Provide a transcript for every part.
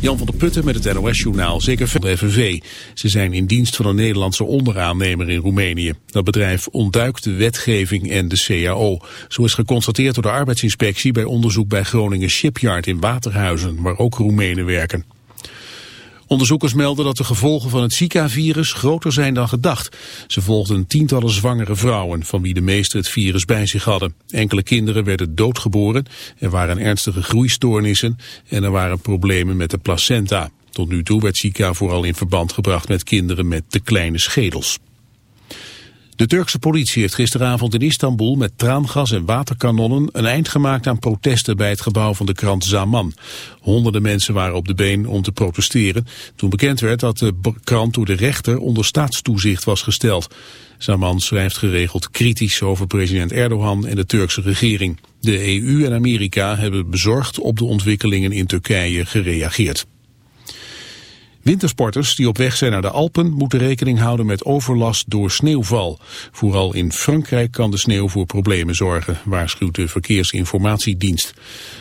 Jan van der Putten met het NOS-journaal, zeker van de FNV. Ze zijn in dienst van een Nederlandse onderaannemer in Roemenië. Dat bedrijf ontduikt de wetgeving en de CAO. Zo is geconstateerd door de arbeidsinspectie bij onderzoek bij Groningen Shipyard in Waterhuizen, waar ook Roemenen werken. Onderzoekers melden dat de gevolgen van het Zika-virus groter zijn dan gedacht. Ze volgden tientallen zwangere vrouwen, van wie de meeste het virus bij zich hadden. Enkele kinderen werden doodgeboren, er waren ernstige groeistoornissen en er waren problemen met de placenta. Tot nu toe werd Zika vooral in verband gebracht met kinderen met te kleine schedels. De Turkse politie heeft gisteravond in Istanbul met traangas en waterkanonnen een eind gemaakt aan protesten bij het gebouw van de krant Zaman. Honderden mensen waren op de been om te protesteren toen bekend werd dat de krant door de rechter onder staatstoezicht was gesteld. Zaman schrijft geregeld kritisch over president Erdogan en de Turkse regering. De EU en Amerika hebben bezorgd op de ontwikkelingen in Turkije gereageerd. Wintersporters die op weg zijn naar de Alpen moeten rekening houden met overlast door sneeuwval. Vooral in Frankrijk kan de sneeuw voor problemen zorgen, waarschuwt de Verkeersinformatiedienst.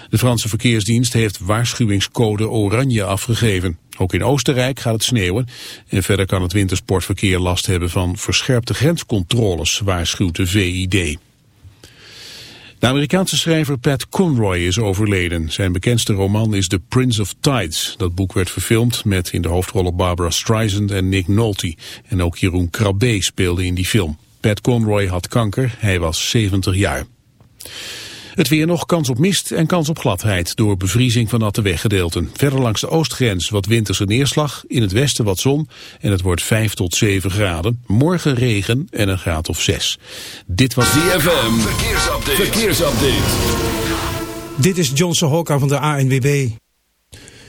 De Franse Verkeersdienst heeft waarschuwingscode oranje afgegeven. Ook in Oostenrijk gaat het sneeuwen en verder kan het wintersportverkeer last hebben van verscherpte grenscontroles, waarschuwt de VID. De Amerikaanse schrijver Pat Conroy is overleden. Zijn bekendste roman is The Prince of Tides. Dat boek werd verfilmd met in de hoofdrollen Barbara Streisand en Nick Nolte. En ook Jeroen Krabbe speelde in die film. Pat Conroy had kanker, hij was 70 jaar. Het weer nog kans op mist en kans op gladheid door bevriezing van natte weggedeelten. Verder langs de oostgrens wat winterse neerslag, in het westen wat zon en het wordt 5 tot 7 graden. Morgen regen en een graad of 6. Dit was DFM. Verkeersupdate. Verkeersupdate. Dit is Johnson Hokka van de ANWB.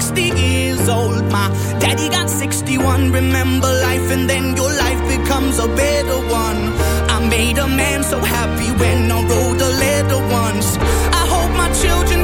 60 years old. My daddy got 61. Remember life, and then your life becomes a better one. I made a man so happy when I wrote a letter once. I hope my children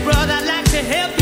Brother, I'd like to help you,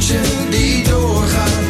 Die doorgaat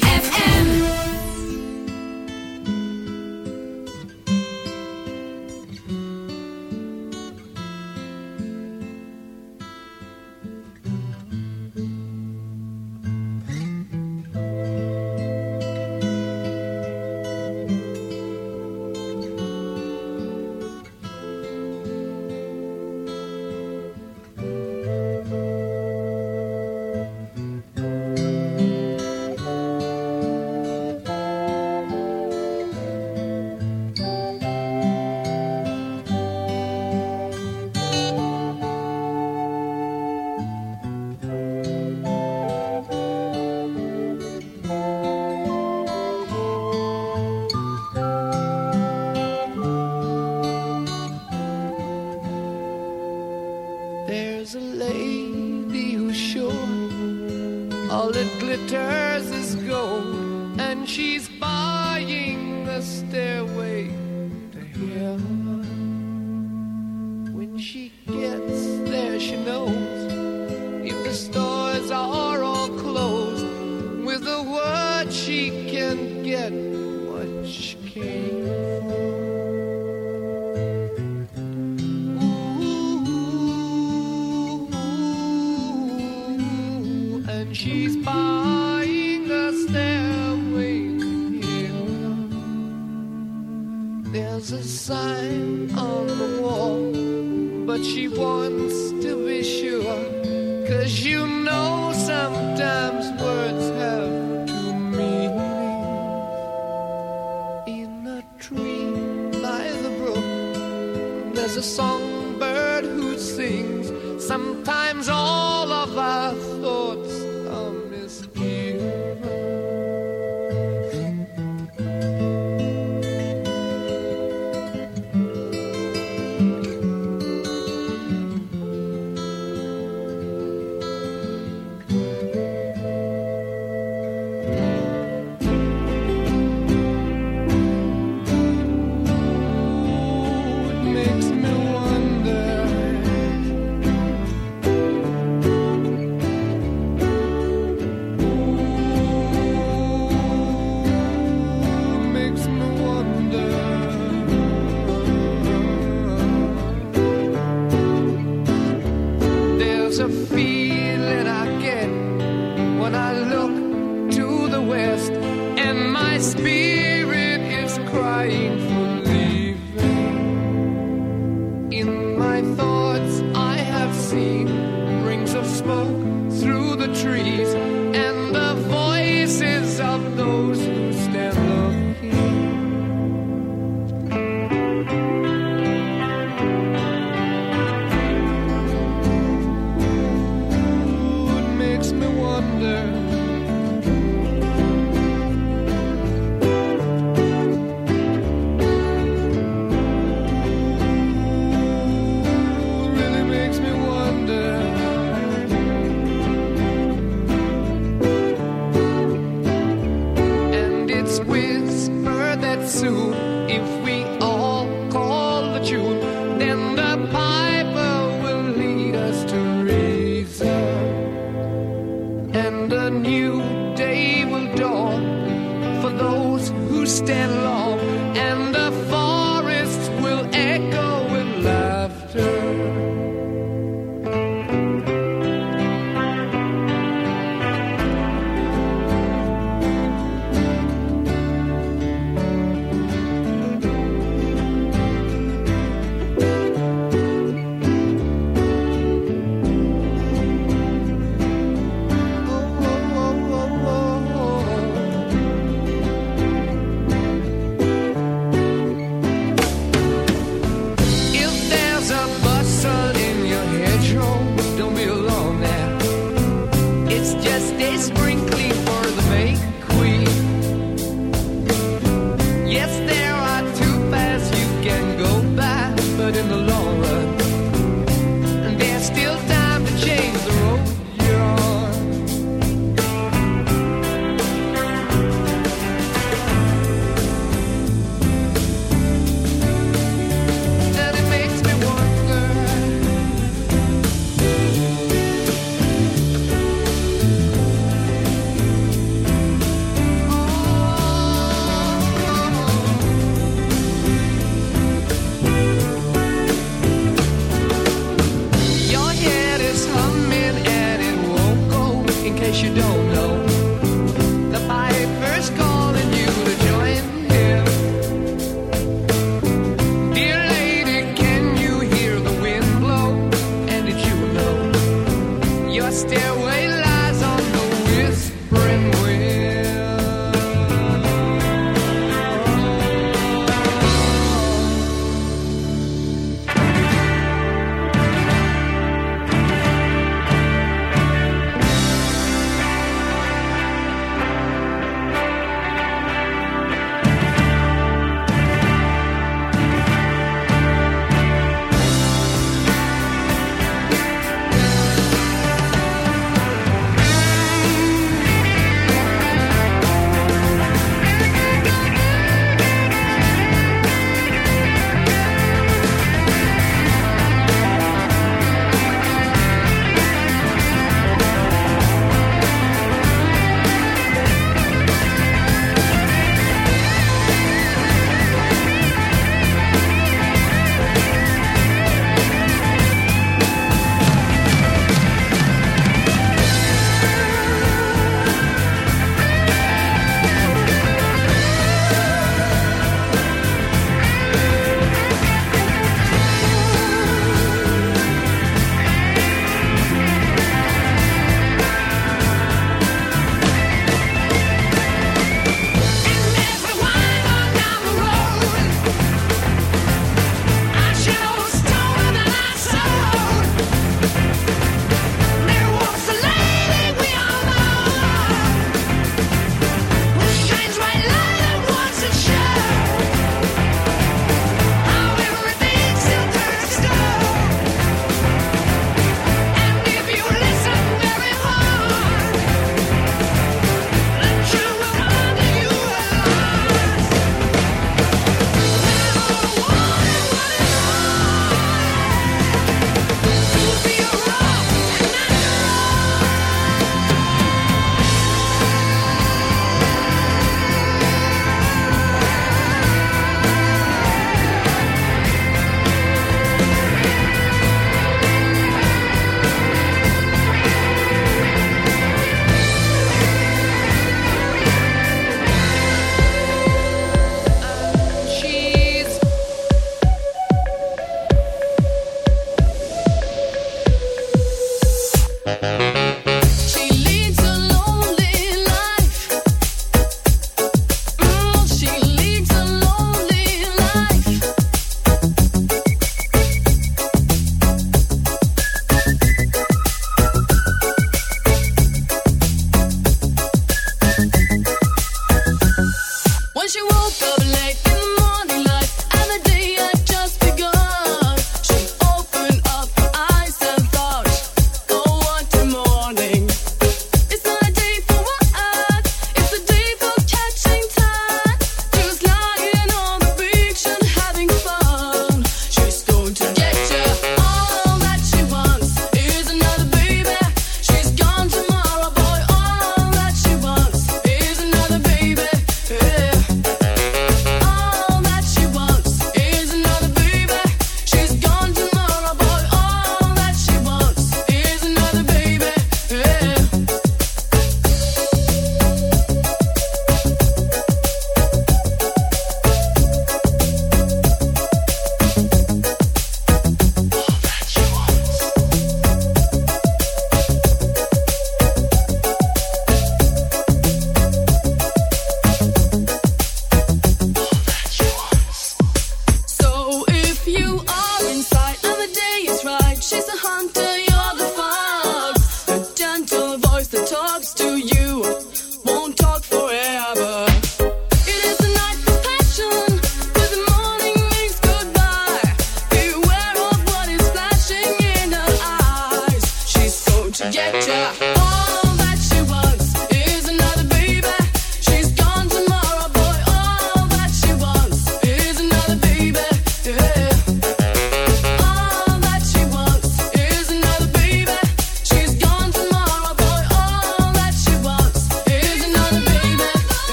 dead Watch King. Ooh, ooh, and she's buying a stairway here. There's a sign on the wall, but she wants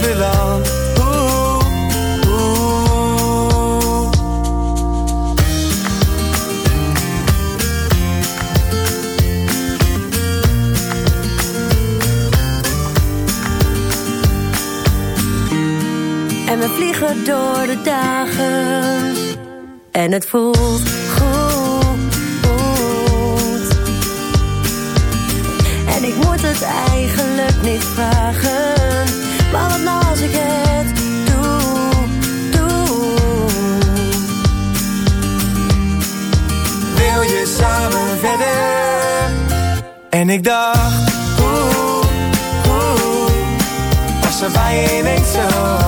beland Oeh, oeh En we vliegen door de dagen. En het voelt goed. En ik moet het eigenlijk niet vragen. En ik dacht, oeh, oeh, was er bij je zo